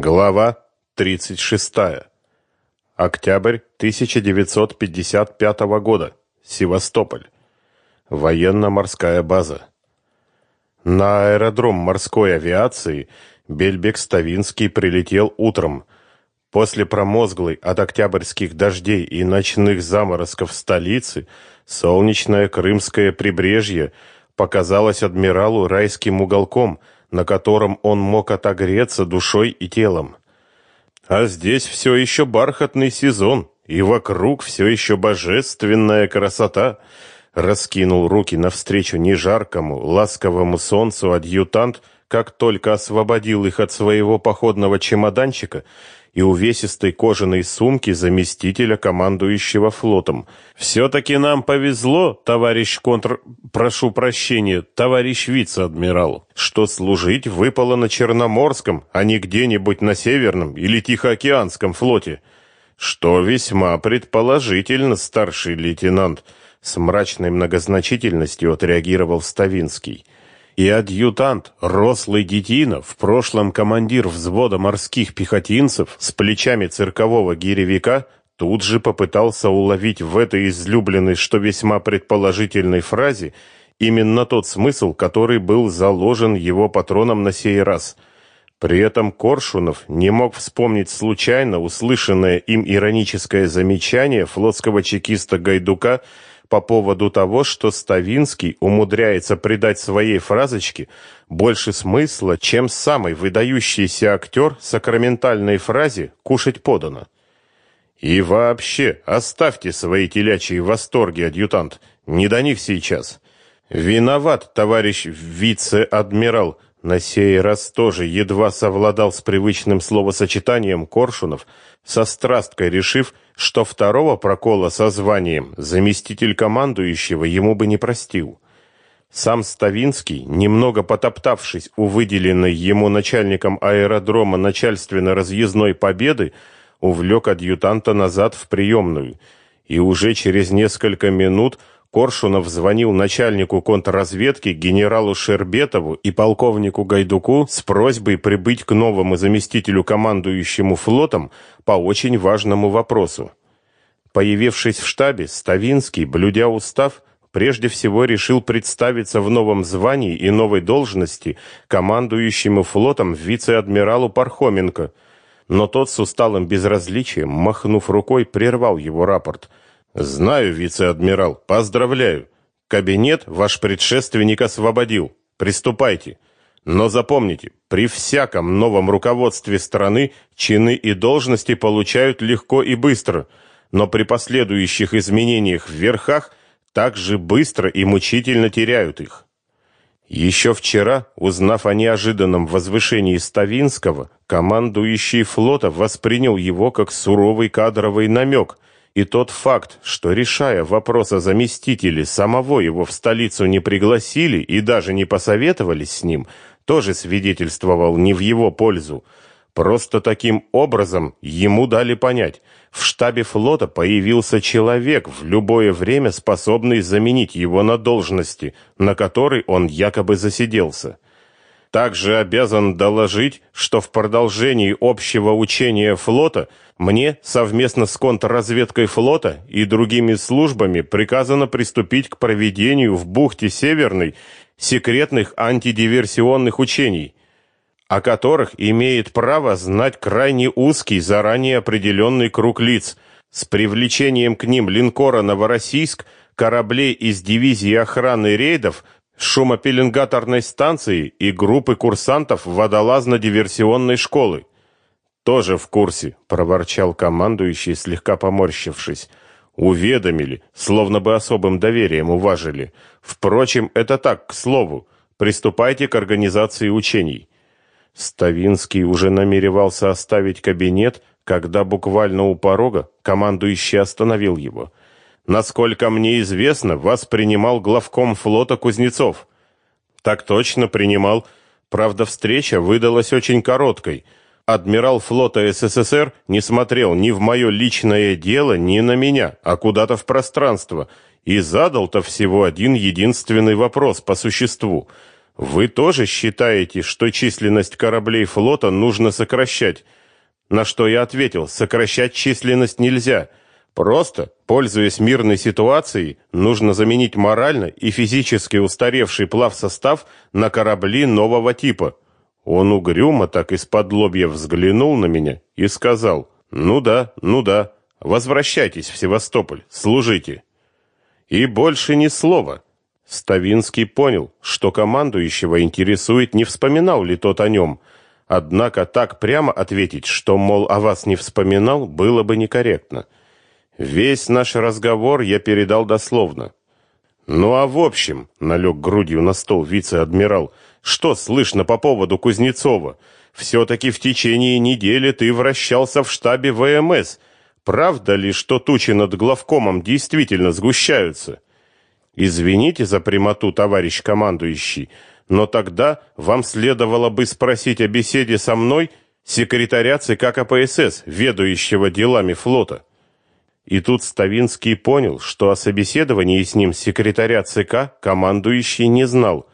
Глава 36. Октябрь 1955 года. Севастополь. Военно-морская база. На аэродром морской авиации Бельбек-Ставинский прилетел утром. После промозглой от октябрьских дождей и ночных заморозков столицы солнечное крымское прибрежье показалось адмиралу райским уголком – на котором он мог отогреться душой и телом. А здесь все еще бархатный сезон, и вокруг все еще божественная красота. Раскинул руки навстречу нежаркому, ласковому солнцу адъютант, как только освободил их от своего походного чемоданчика и увесистой кожаной сумки заместителя командующего флотом. Все-таки нам повезло, товарищ контр... прошу прощения, товарищ вице-адмирал, что служить выпало на Черноморском, а не где-нибудь на Северном или Тихоокеанском флоте. Что весьма предположительно, старший лейтенант, с мрачной многозначительностью отреагировал Ставинский и адъютант, рослый детина, в прошлом командир взвода морских пехотинцев с плечами циркового гиревика, тут же попытался уловить в этой излюбленной, что весьма предположительной фразе именно тот смысл, который был заложен его патроном на сей раз. При этом Коршунов не мог вспомнить случайно услышанное им ироническое замечание флотского чекиста Гайдука по поводу того, что Ставинский умудряется придать своей фразочке больше смысла, чем самый выдающийся актер сакраментальной фразе «кушать подано». И вообще, оставьте свои телячьи восторги, адъютант, не до них сейчас. Виноват, товарищ вице-адмирал, на сей раз тоже едва совладал с привычным словосочетанием Коршунов, со страсткой решив, что второго прокола со званием заместитель командующего ему бы не простил. Сам Ставинский, немного потоптавшись у выделенной ему начальником аэродрома начальственно-разъездной победы, увлек адъютанта назад в приемную, и уже через несколько минут Коршунов звонил начальнику контрразведки генералу Шербетову и полковнику Гайдуку с просьбой прибыть к новому заместителю командующему флотом по очень важному вопросу. Появившись в штабе, Ставинский, блюдя устав, прежде всего решил представиться в новом звании и новой должности командующему флотом вице-адмиралу Пархоменко, но тот с усталым безразличием, махнув рукой, прервал его рапорт – Знаю, вице-адмирал, поздравляю. Кабинет ваш предшественник освободил. Приступайте. Но запомните, при всяком новом руководстве страны чины и должности получают легко и быстро, но при последующих изменениях в верхах также быстро и мучительно теряют их. Еще вчера, узнав о неожиданном возвышении Ставинского, командующий флота воспринял его как суровый кадровый намек – и тот факт, что, решая вопрос о заместителе, самого его в столицу не пригласили и даже не посоветовались с ним, тоже свидетельствовал не в его пользу. Просто таким образом ему дали понять, в штабе флота появился человек в любое время способный заменить его на должности, на которой он якобы засиделся. Также обязан доложить, что в продолжении общего учения флота мне совместно с контрразведкой флота и другими службами приказано приступить к проведению в бухте Северной секретных антидиверсионных учений, о которых имеет право знать крайне узкий, заранее определенный круг лиц, с привлечением к ним линкора «Новороссийск», кораблей из дивизии охраны рейдов – шумопеленгаторной станции и группы курсантов водолазно-диверсионной школы. Тоже в курсе, проворчал командующий, слегка поморщившись. Уведомили, словно бы особым доверием уважили. Впрочем, это так, к слову. Приступайте к организации учений. Ставинский уже намеревался оставить кабинет, когда буквально у порога командующий остановил его. Насколько мне известно, вас принимал главком флота Кузнецов. Так точно принимал. Правда, встреча выдалась очень короткой. Адмирал флота СССР не смотрел ни в мое личное дело, ни на меня, а куда-то в пространство, и задал-то всего один единственный вопрос по существу. Вы тоже считаете, что численность кораблей флота нужно сокращать? На что я ответил: сокращать численность нельзя. Просто, пользуясь мирной ситуацией, нужно заменить морально и физически устаревший плавсостав на корабли нового типа. Он угрюмо так из-под лобья взглянул на меня и сказал: "Ну да, ну да. Возвращайтесь в Севастополь, служите". И больше ни слова. Ставинский понял, что командующего интересует, не вспоминал ли тот о нем. Однако так прямо ответить, что мол о вас не вспоминал, было бы некорректно. Весь наш разговор я передал дословно. Ну а в общем, налег грудью на стол вице-адмирал, что слышно по поводу Кузнецова? все таки в течение недели ты вращался в штабе ВМС. Правда ли, что тучи над главкомом действительно сгущаются? Извините за прямоту, товарищ командующий, но тогда вам следовало бы спросить о беседе со мной секретаря ЦК КПСС, ведущего делами флота. И тут Ставинский понял, что о собеседовании с ним секретаря ЦК командующий не знал.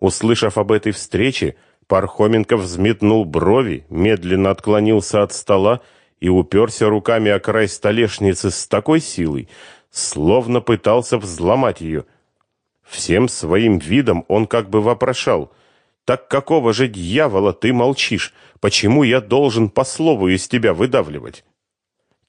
Услышав об этой встрече, Пархоменко взметнул брови, медленно отклонился от стола и уперся руками о край столешницы с такой силой, словно пытался взломать ее. Всем своим видом он как бы вопрошал: "Так какого же дьявола ты молчишь? Почему я должен по слову из тебя выдавливать?"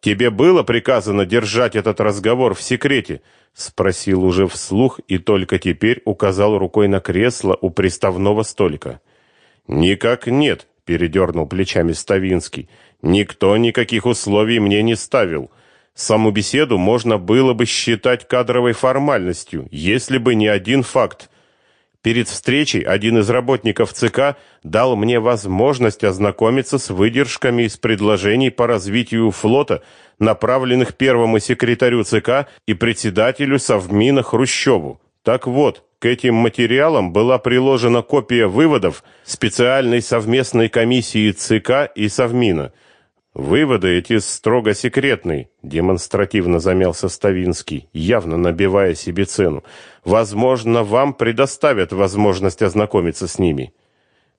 Тебе было приказано держать этот разговор в секрете, спросил уже вслух и только теперь указал рукой на кресло у приставного столика. Никак нет, передернул плечами Ставинский. Никто никаких условий мне не ставил. Саму беседу можно было бы считать кадровой формальностью, если бы не один факт. Перед встречей один из работников ЦК дал мне возможность ознакомиться с выдержками из предложений по развитию флота, направленных первому секретарю ЦК и председателю Совмина Хрущеву. Так вот, к этим материалам была приложена копия выводов специальной совместной комиссии ЦК и Совмина – Выводы эти строго секретные, демонстративно замялся Ставинский, явно набивая себе цену. Возможно, вам предоставят возможность ознакомиться с ними.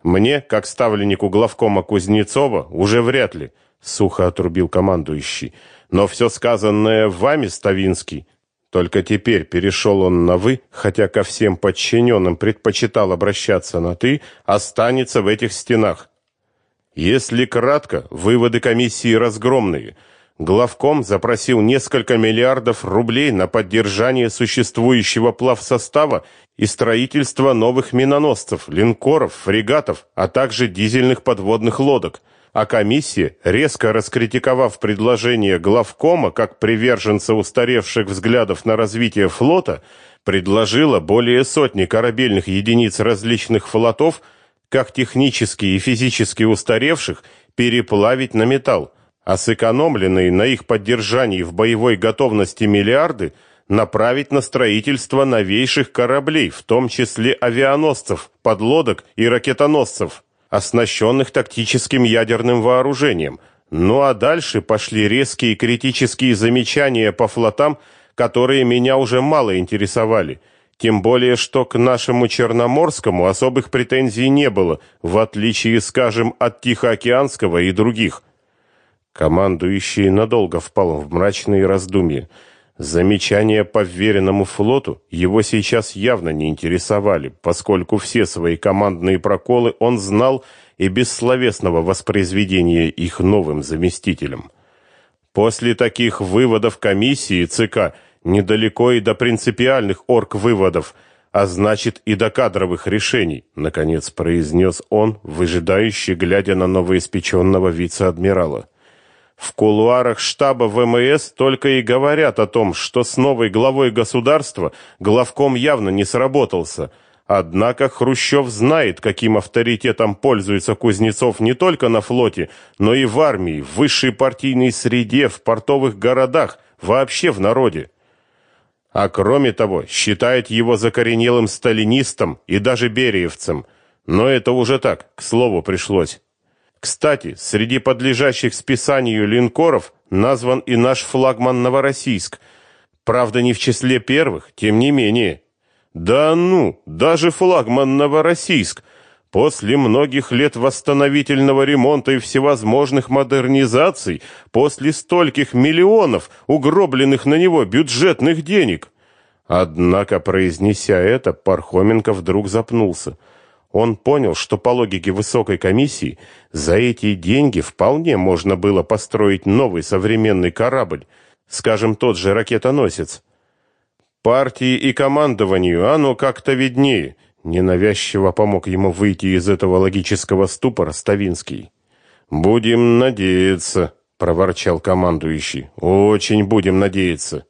Мне, как ставленнику главкома Кузнецова, уже вряд ли, сухо отрубил командующий. Но все сказанное вами, Ставинский, только теперь перешел он на вы, хотя ко всем подчиненным предпочитал обращаться на ты, останется в этих стенах. Если кратко, выводы комиссии разгромные. Главком запросил несколько миллиардов рублей на поддержание существующего плавсостава и строительство новых миноносцев, линкоров, фрегатов, а также дизельных подводных лодок. А комиссия, резко раскритиковав предложение главкома как приверженца устаревших взглядов на развитие флота, предложила более сотни корабельных единиц различных флотов – как технически и физически устаревших переплавить на металл, а сэкономленные на их поддержании в боевой готовности миллиарды направить на строительство новейших кораблей, в том числе авианосцев, подлодок и ракетоносцев, оснащенных тактическим ядерным вооружением. Ну а дальше пошли резкие критические замечания по флотам, которые меня уже мало интересовали – тем более, что к нашему Черноморскому особых претензий не было, в отличие, скажем, от Тихоокеанского и других. Командующий надолго впал в мрачные раздумья. Замечания по вверенному флоту его сейчас явно не интересовали, поскольку все свои командные проколы он знал и без словесного воспроизведения их новым заместителем. После таких выводов комиссии ЦК – недалеко и до принципиальных орг-выводов, а значит и до кадровых решений, наконец произнес он, выжидающий, глядя на новоиспеченного вице-адмирала. В кулуарах штаба ВМС только и говорят о том, что с новой главой государства главком явно не сработался. Однако Хрущев знает, каким авторитетом пользуется Кузнецов не только на флоте, но и в армии, в высшей партийной среде, в портовых городах, вообще в народе а кроме того, считает его закоренелым сталинистом и даже бериевцем. Но это уже так, к слову пришлось. Кстати, среди подлежащих списанию линкоров назван и наш флагман Новороссийск. Правда, не в числе первых, тем не менее. Да ну, даже флагман Новороссийск после многих лет восстановительного ремонта и всевозможных модернизаций, после стольких миллионов угробленных на него бюджетных денег. Однако, произнеся это, Пархоменко вдруг запнулся. Он понял, что по логике высокой комиссии за эти деньги вполне можно было построить новый современный корабль, скажем, тот же ракетоносец. Партии и командованию оно как-то виднее. Ненавязчиво помог ему выйти из этого логического ступора Ставинский. «Будем надеяться», — проворчал командующий. «Очень будем надеяться».